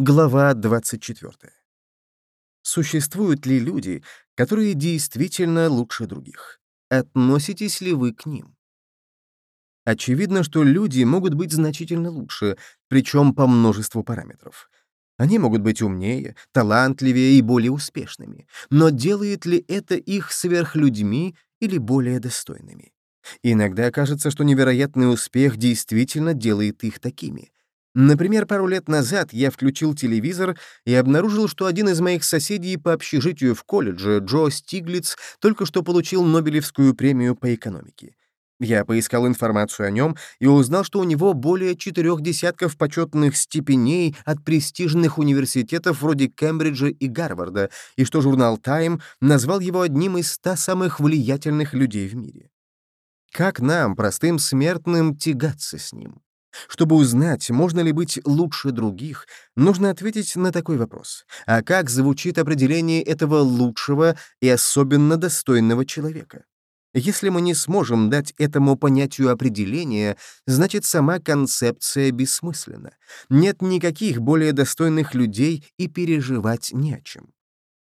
Глава 24. Существуют ли люди, которые действительно лучше других? Относитесь ли вы к ним? Очевидно, что люди могут быть значительно лучше, причем по множеству параметров. Они могут быть умнее, талантливее и более успешными, но делает ли это их сверхлюдьми или более достойными? Иногда кажется, что невероятный успех действительно делает их такими — Например, пару лет назад я включил телевизор и обнаружил, что один из моих соседей по общежитию в колледже, Джо Стиглиц, только что получил Нобелевскую премию по экономике. Я поискал информацию о нем и узнал, что у него более четырех десятков почетных степеней от престижных университетов вроде Кембриджа и Гарварда, и что журнал Time назвал его одним из ста самых влиятельных людей в мире. Как нам, простым смертным, тягаться с ним? Чтобы узнать, можно ли быть лучше других, нужно ответить на такой вопрос. А как звучит определение этого лучшего и особенно достойного человека? Если мы не сможем дать этому понятию определения, значит, сама концепция бессмысленна. Нет никаких более достойных людей и переживать не о чем.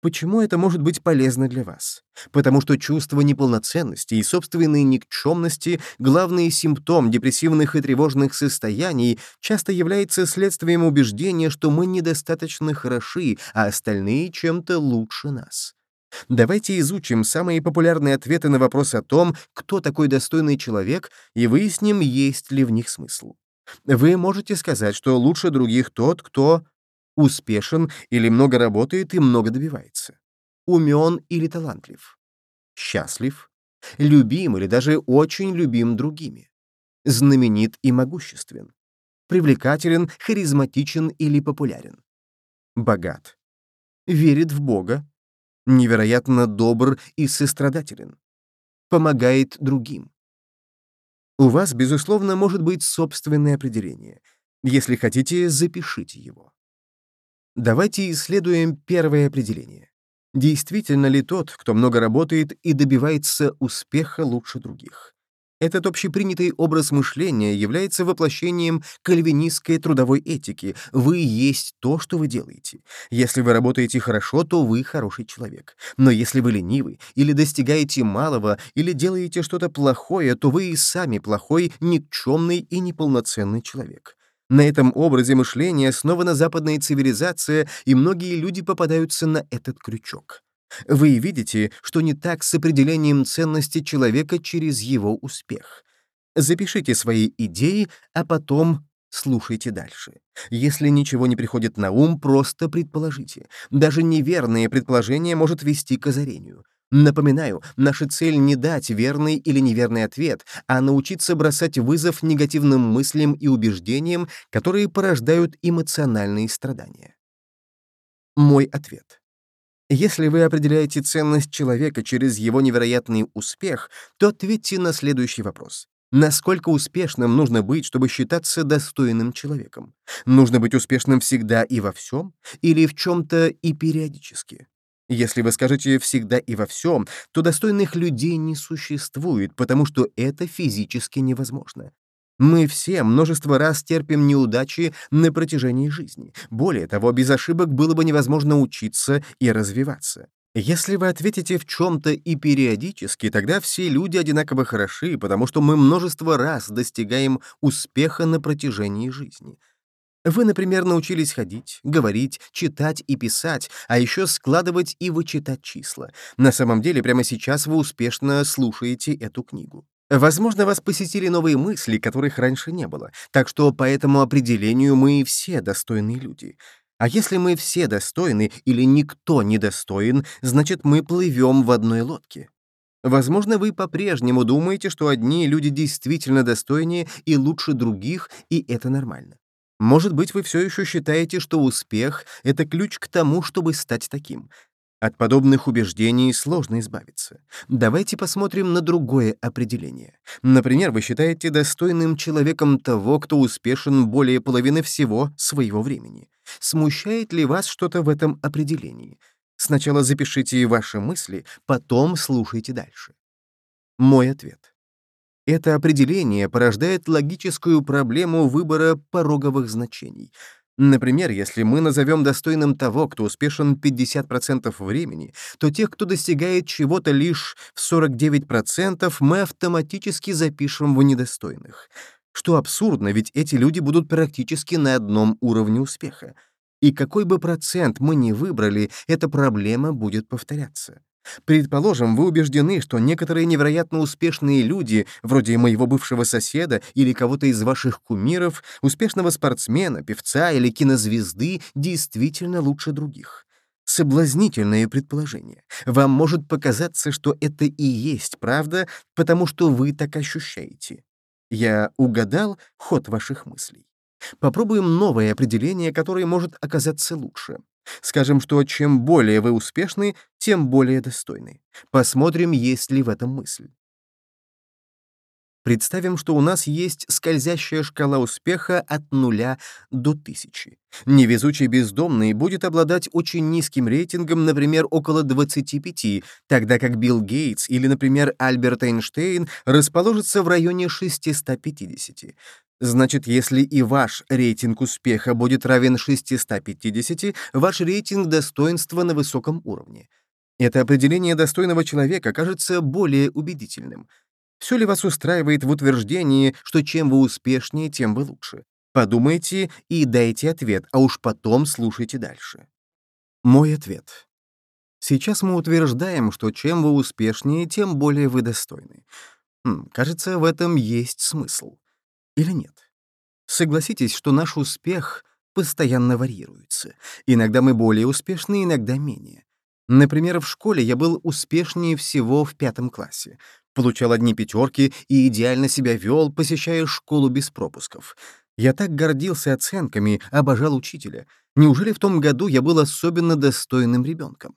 Почему это может быть полезно для вас? Потому что чувство неполноценности и собственной никчемности, главный симптом депрессивных и тревожных состояний, часто является следствием убеждения, что мы недостаточно хороши, а остальные чем-то лучше нас. Давайте изучим самые популярные ответы на вопрос о том, кто такой достойный человек, и выясним, есть ли в них смысл. Вы можете сказать, что лучше других тот, кто успешен или много работает и много добивается, умен или талантлив, счастлив, любим или даже очень любим другими, знаменит и могуществен, привлекателен, харизматичен или популярен, богат, верит в Бога, невероятно добр и сострадателен, помогает другим. У вас, безусловно, может быть собственное определение. Если хотите, запишите его. Давайте исследуем первое определение. Действительно ли тот, кто много работает и добивается успеха лучше других? Этот общепринятый образ мышления является воплощением кальвинистской трудовой этики. Вы есть то, что вы делаете. Если вы работаете хорошо, то вы хороший человек. Но если вы ленивы, или достигаете малого, или делаете что-то плохое, то вы и сами плохой, никчемный и неполноценный человек. На этом образе мышления основана западная цивилизация, и многие люди попадаются на этот крючок. Вы видите, что не так с определением ценности человека через его успех. Запишите свои идеи, а потом слушайте дальше. Если ничего не приходит на ум, просто предположите. Даже неверное предположение может вести к озарению. Напоминаю, наша цель не дать верный или неверный ответ, а научиться бросать вызов негативным мыслям и убеждениям, которые порождают эмоциональные страдания. Мой ответ. Если вы определяете ценность человека через его невероятный успех, то ответьте на следующий вопрос. Насколько успешным нужно быть, чтобы считаться достойным человеком? Нужно быть успешным всегда и во всем? Или в чем-то и периодически? Если вы скажете «всегда и во всем», то достойных людей не существует, потому что это физически невозможно. Мы все множество раз терпим неудачи на протяжении жизни. Более того, без ошибок было бы невозможно учиться и развиваться. Если вы ответите в чем-то и периодически, тогда все люди одинаково хороши, потому что мы множество раз достигаем успеха на протяжении жизни. Вы, например, научились ходить, говорить, читать и писать, а еще складывать и вычитать числа. На самом деле, прямо сейчас вы успешно слушаете эту книгу. Возможно, вас посетили новые мысли, которых раньше не было, так что по этому определению мы все достойные люди. А если мы все достойны или никто не достоин, значит, мы плывем в одной лодке. Возможно, вы по-прежнему думаете, что одни люди действительно достойнее и лучше других, и это нормально. Может быть, вы все еще считаете, что успех — это ключ к тому, чтобы стать таким. От подобных убеждений сложно избавиться. Давайте посмотрим на другое определение. Например, вы считаете достойным человеком того, кто успешен более половины всего своего времени. Смущает ли вас что-то в этом определении? Сначала запишите ваши мысли, потом слушайте дальше. Мой ответ. Это определение порождает логическую проблему выбора пороговых значений. Например, если мы назовем достойным того, кто успешен 50% времени, то тех, кто достигает чего-то лишь в 49%, мы автоматически запишем в недостойных. Что абсурдно, ведь эти люди будут практически на одном уровне успеха. И какой бы процент мы ни выбрали, эта проблема будет повторяться. Предположим, вы убеждены, что некоторые невероятно успешные люди, вроде моего бывшего соседа или кого-то из ваших кумиров, успешного спортсмена, певца или кинозвезды, действительно лучше других. Соблазнительное предположение. Вам может показаться, что это и есть правда, потому что вы так ощущаете. Я угадал ход ваших мыслей. Попробуем новое определение, которое может оказаться лучше. Скажем, что чем более вы успешны, тем более достойны. Посмотрим, есть ли в этом мысль. Представим, что у нас есть скользящая шкала успеха от нуля до тысячи. Невезучий бездомный будет обладать очень низким рейтингом, например, около 25, тогда как Билл Гейтс или, например, Альберт Эйнштейн расположатся в районе 650. Значит, если и ваш рейтинг успеха будет равен 650, ваш рейтинг достоинства на высоком уровне. Это определение достойного человека кажется более убедительным. Все ли вас устраивает в утверждении, что чем вы успешнее, тем вы лучше? Подумайте и дайте ответ, а уж потом слушайте дальше. Мой ответ. Сейчас мы утверждаем, что чем вы успешнее, тем более вы достойны. Хм, кажется, в этом есть смысл. Или нет? Согласитесь, что наш успех постоянно варьируется. Иногда мы более успешны, иногда менее. Например, в школе я был успешнее всего в пятом классе. Получал одни пятерки и идеально себя вел, посещая школу без пропусков. Я так гордился оценками, обожал учителя. Неужели в том году я был особенно достойным ребенком?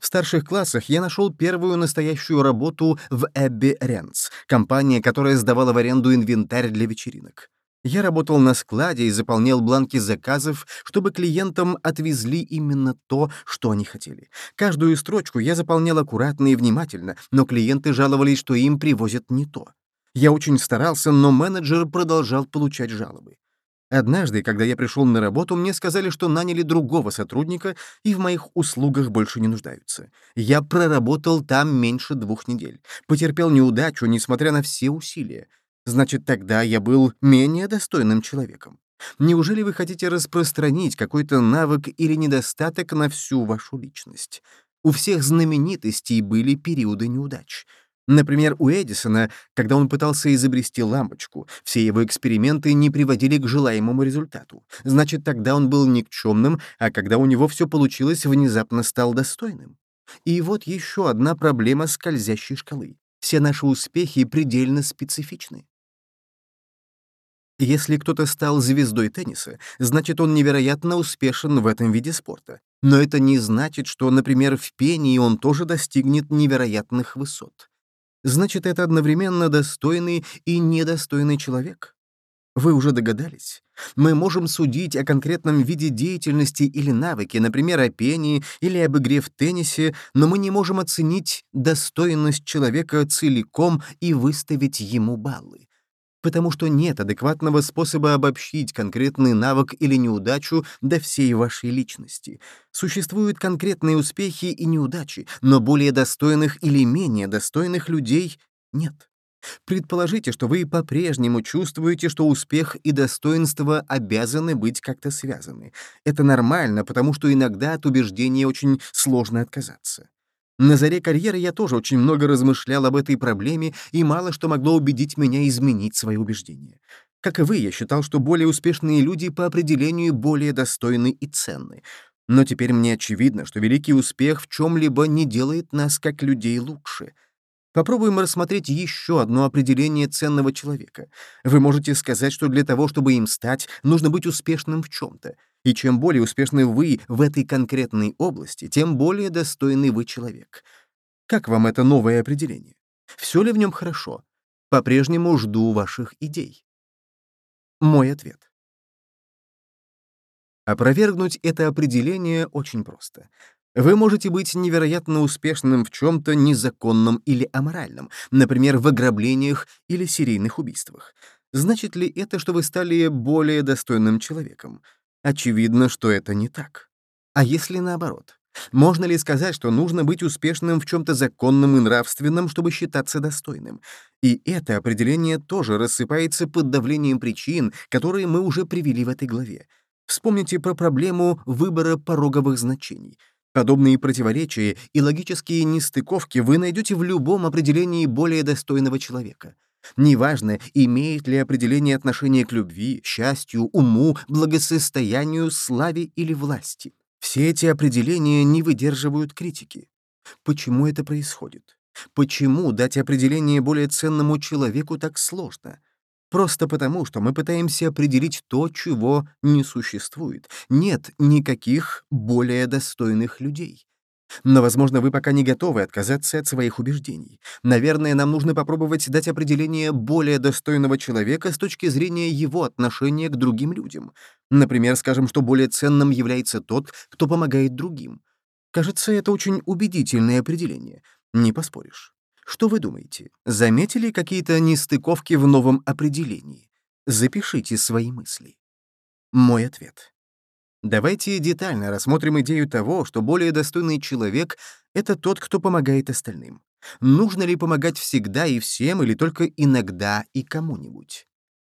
В старших классах я нашел первую настоящую работу в Эбби Ренц, компания, которая сдавала в аренду инвентарь для вечеринок. Я работал на складе и заполнял бланки заказов, чтобы клиентам отвезли именно то, что они хотели. Каждую строчку я заполнял аккуратно и внимательно, но клиенты жаловались, что им привозят не то. Я очень старался, но менеджер продолжал получать жалобы. Однажды, когда я пришел на работу, мне сказали, что наняли другого сотрудника и в моих услугах больше не нуждаются. Я проработал там меньше двух недель. Потерпел неудачу, несмотря на все усилия. Значит, тогда я был менее достойным человеком. Неужели вы хотите распространить какой-то навык или недостаток на всю вашу личность? У всех знаменитостей были периоды неудач — Например, у Эдисона, когда он пытался изобрести лампочку, все его эксперименты не приводили к желаемому результату. Значит, тогда он был никчемным, а когда у него все получилось, внезапно стал достойным. И вот еще одна проблема скользящей шкалы. Все наши успехи предельно специфичны. Если кто-то стал звездой тенниса, значит, он невероятно успешен в этом виде спорта. Но это не значит, что, например, в пении он тоже достигнет невероятных высот значит, это одновременно достойный и недостойный человек. Вы уже догадались? Мы можем судить о конкретном виде деятельности или навыке, например, о пении или об игре в теннисе, но мы не можем оценить достойность человека целиком и выставить ему баллы потому что нет адекватного способа обобщить конкретный навык или неудачу до всей вашей личности. Существуют конкретные успехи и неудачи, но более достойных или менее достойных людей нет. Предположите, что вы по-прежнему чувствуете, что успех и достоинство обязаны быть как-то связаны. Это нормально, потому что иногда от убеждения очень сложно отказаться. На заре карьеры я тоже очень много размышлял об этой проблеме, и мало что могло убедить меня изменить свои убеждения. Как и вы, я считал, что более успешные люди по определению более достойны и ценны. Но теперь мне очевидно, что великий успех в чем-либо не делает нас как людей лучше. Попробуем рассмотреть еще одно определение ценного человека. Вы можете сказать, что для того, чтобы им стать, нужно быть успешным в чем-то — и чем более успешны вы в этой конкретной области, тем более достойный вы человек. Как вам это новое определение? Все ли в нем хорошо? По-прежнему жду ваших идей. Мой ответ. Опровергнуть это определение очень просто. Вы можете быть невероятно успешным в чем-то незаконном или аморальном, например, в ограблениях или серийных убийствах. Значит ли это, что вы стали более достойным человеком? Очевидно, что это не так. А если наоборот? Можно ли сказать, что нужно быть успешным в чем-то законном и нравственном, чтобы считаться достойным? И это определение тоже рассыпается под давлением причин, которые мы уже привели в этой главе. Вспомните про проблему выбора пороговых значений. Подобные противоречия и логические нестыковки вы найдете в любом определении более достойного человека. Неважно, имеет ли определение отношение к любви, счастью, уму, благосостоянию, славе или власти. Все эти определения не выдерживают критики. Почему это происходит? Почему дать определение более ценному человеку так сложно? Просто потому, что мы пытаемся определить то, чего не существует. Нет никаких более достойных людей. Но, возможно, вы пока не готовы отказаться от своих убеждений. Наверное, нам нужно попробовать дать определение более достойного человека с точки зрения его отношения к другим людям. Например, скажем, что более ценным является тот, кто помогает другим. Кажется, это очень убедительное определение. Не поспоришь. Что вы думаете? Заметили какие-то нестыковки в новом определении? Запишите свои мысли. Мой ответ. Давайте детально рассмотрим идею того, что более достойный человек — это тот, кто помогает остальным. Нужно ли помогать всегда и всем или только иногда и кому-нибудь?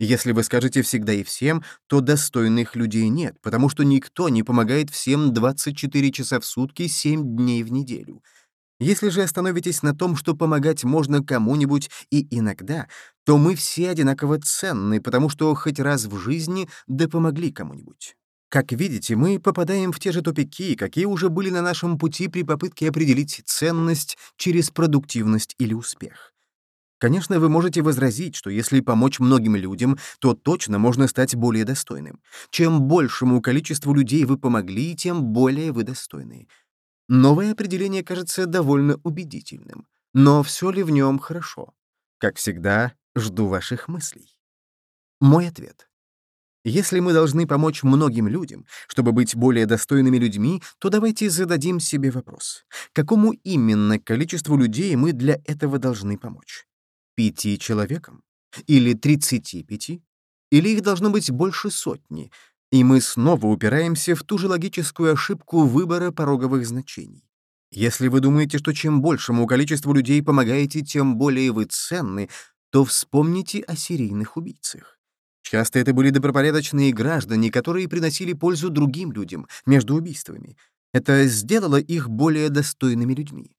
Если вы скажете «всегда и всем», то достойных людей нет, потому что никто не помогает всем 24 часа в сутки, 7 дней в неделю. Если же остановитесь на том, что помогать можно кому-нибудь и иногда, то мы все одинаково ценны, потому что хоть раз в жизни да помогли кому-нибудь. Как видите, мы попадаем в те же тупики, какие уже были на нашем пути при попытке определить ценность через продуктивность или успех. Конечно, вы можете возразить, что если помочь многим людям, то точно можно стать более достойным. Чем большему количеству людей вы помогли, тем более вы достойны. Новое определение кажется довольно убедительным. Но все ли в нем хорошо? Как всегда, жду ваших мыслей. Мой ответ. Если мы должны помочь многим людям, чтобы быть более достойными людьми, то давайте зададим себе вопрос. Какому именно количеству людей мы для этого должны помочь? Пяти человекам? Или тридцати пяти? Или их должно быть больше сотни? И мы снова упираемся в ту же логическую ошибку выбора пороговых значений. Если вы думаете, что чем большему количеству людей помогаете, тем более вы ценны, то вспомните о серийных убийцах. Часто это были добропорядочные граждане, которые приносили пользу другим людям между убийствами. Это сделало их более достойными людьми.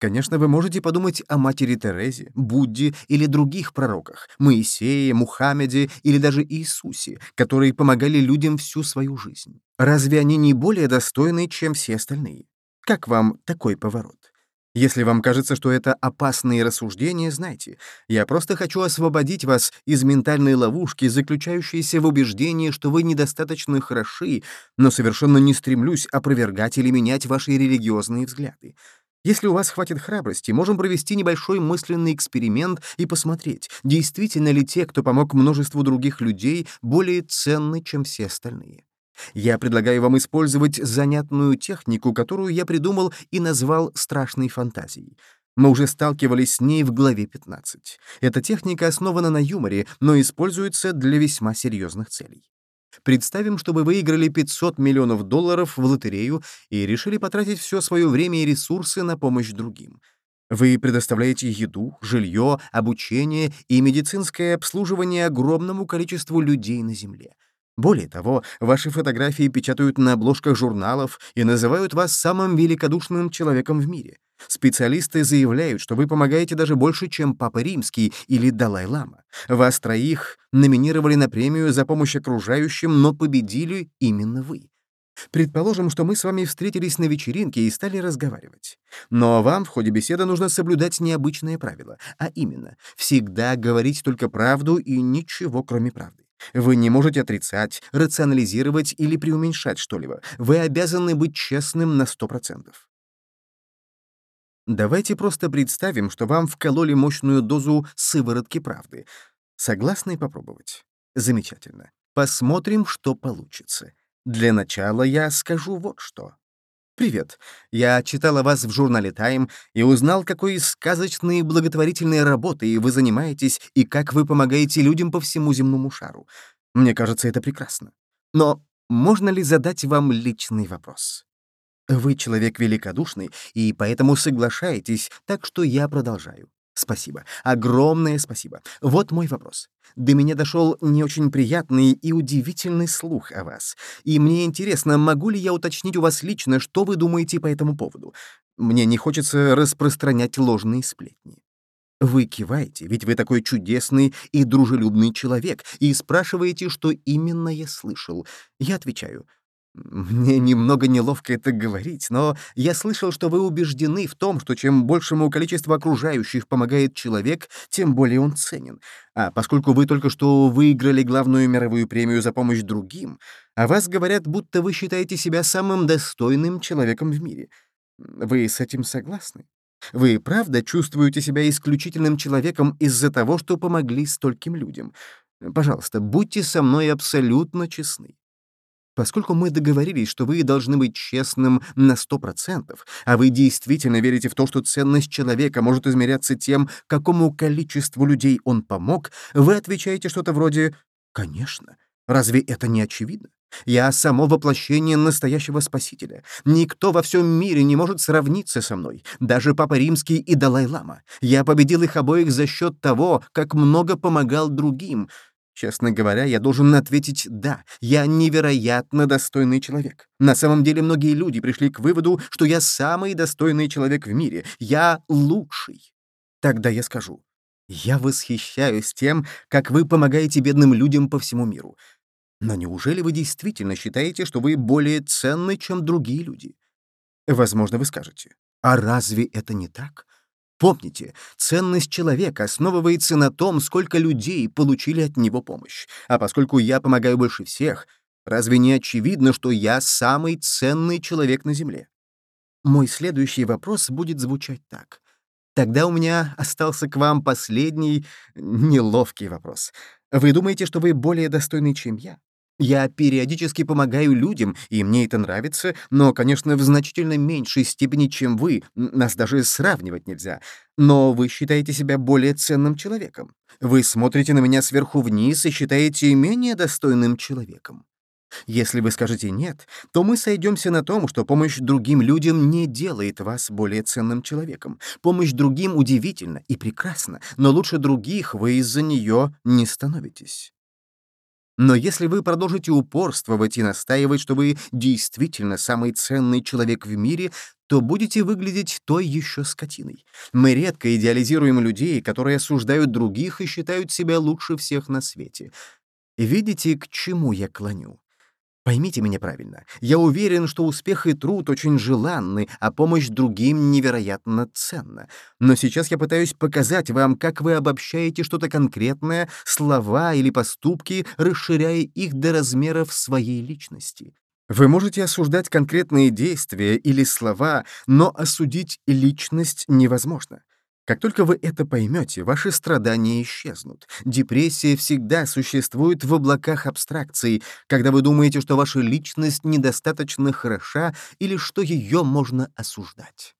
Конечно, вы можете подумать о матери Терезе, Будде или других пророках, Моисее, Мухаммеде или даже Иисусе, которые помогали людям всю свою жизнь. Разве они не более достойны, чем все остальные? Как вам такой поворот? Если вам кажется, что это опасные рассуждения, знайте, я просто хочу освободить вас из ментальной ловушки, заключающейся в убеждении, что вы недостаточно хороши, но совершенно не стремлюсь опровергать или менять ваши религиозные взгляды. Если у вас хватит храбрости, можем провести небольшой мысленный эксперимент и посмотреть, действительно ли те, кто помог множеству других людей, более ценны, чем все остальные. Я предлагаю вам использовать занятную технику, которую я придумал и назвал страшной фантазией. Мы уже сталкивались с ней в главе 15. Эта техника основана на юморе, но используется для весьма серьезных целей. Представим, что вы выиграли 500 миллионов долларов в лотерею и решили потратить все свое время и ресурсы на помощь другим. Вы предоставляете еду, жилье, обучение и медицинское обслуживание огромному количеству людей на Земле. Более того, ваши фотографии печатают на обложках журналов и называют вас самым великодушным человеком в мире. Специалисты заявляют, что вы помогаете даже больше, чем Папа Римский или Далай-Лама. Вас троих номинировали на премию за помощь окружающим, но победили именно вы. Предположим, что мы с вами встретились на вечеринке и стали разговаривать. Но вам в ходе беседы нужно соблюдать необычное правило, а именно, всегда говорить только правду и ничего, кроме правды. Вы не можете отрицать, рационализировать или преуменьшать что-либо. Вы обязаны быть честным на 100%. Давайте просто представим, что вам вкололи мощную дозу сыворотки правды. Согласны попробовать? Замечательно. Посмотрим, что получится. Для начала я скажу вот что. «Привет. Я читал о вас в журнале Time и узнал, какой сказочной благотворительной работой вы занимаетесь и как вы помогаете людям по всему земному шару. Мне кажется, это прекрасно. Но Можно ли задать вам личный вопрос? Вы человек великодушный, и поэтому соглашаетесь, так что я продолжаю. Спасибо. Огромное спасибо. Вот мой вопрос. До меня дошел не очень приятный и удивительный слух о вас. И мне интересно, могу ли я уточнить у вас лично, что вы думаете по этому поводу? Мне не хочется распространять ложные сплетни. Вы киваете, ведь вы такой чудесный и дружелюбный человек, и спрашиваете, что именно я слышал. Я отвечаю — мне немного неловко это говорить, но я слышал, что вы убеждены в том, что чем большему количеству окружающих помогает человек, тем более он ценен. А поскольку вы только что выиграли главную мировую премию за помощь другим, о вас говорят, будто вы считаете себя самым достойным человеком в мире. Вы с этим согласны? Вы правда чувствуете себя исключительным человеком из-за того, что помогли стольким людям? Пожалуйста, будьте со мной абсолютно честны. Поскольку мы договорились, что вы должны быть честным на сто процентов, а вы действительно верите в то, что ценность человека может измеряться тем, какому количеству людей он помог, вы отвечаете что-то вроде «Конечно». Разве это не очевидно? Я само воплощение настоящего Спасителя. Никто во всем мире не может сравниться со мной, даже Папа Римский и Далай-Лама. Я победил их обоих за счет того, как много помогал другим. Честно говоря, я должен ответить «да». Я невероятно достойный человек. На самом деле многие люди пришли к выводу, что я самый достойный человек в мире. Я лучший. Тогда я скажу. Я восхищаюсь тем, как вы помогаете бедным людям по всему миру. Но неужели вы действительно считаете, что вы более ценны, чем другие люди? Возможно, вы скажете. А разве это не так? Помните, ценность человека основывается на том, сколько людей получили от него помощь. А поскольку я помогаю больше всех, разве не очевидно, что я самый ценный человек на Земле? Мой следующий вопрос будет звучать так. Тогда у меня остался к вам последний неловкий вопрос. Вы думаете, что вы более достойный, чем я? Я периодически помогаю людям, и мне это нравится, но, конечно, в значительно меньшей степени, чем вы. Нас даже сравнивать нельзя. Но вы считаете себя более ценным человеком. Вы смотрите на меня сверху вниз и считаете менее достойным человеком. Если вы скажете «нет», то мы сойдемся на том, что помощь другим людям не делает вас более ценным человеком. Помощь другим удивительна и прекрасна, но лучше других вы из-за нее не становитесь. Но если вы продолжите упорствовать и настаивать, что вы действительно самый ценный человек в мире, то будете выглядеть той еще скотиной. Мы редко идеализируем людей, которые осуждают других и считают себя лучше всех на свете. Видите, к чему я клоню? Поймите меня правильно. Я уверен, что успех и труд очень желанны, а помощь другим невероятно ценна. Но сейчас я пытаюсь показать вам, как вы обобщаете что-то конкретное, слова или поступки, расширяя их до размеров своей личности. Вы можете осуждать конкретные действия или слова, но осудить личность невозможно. Как только вы это поймете, ваши страдания исчезнут. Депрессия всегда существует в облаках абстракций, когда вы думаете, что ваша личность недостаточно хороша или что ее можно осуждать.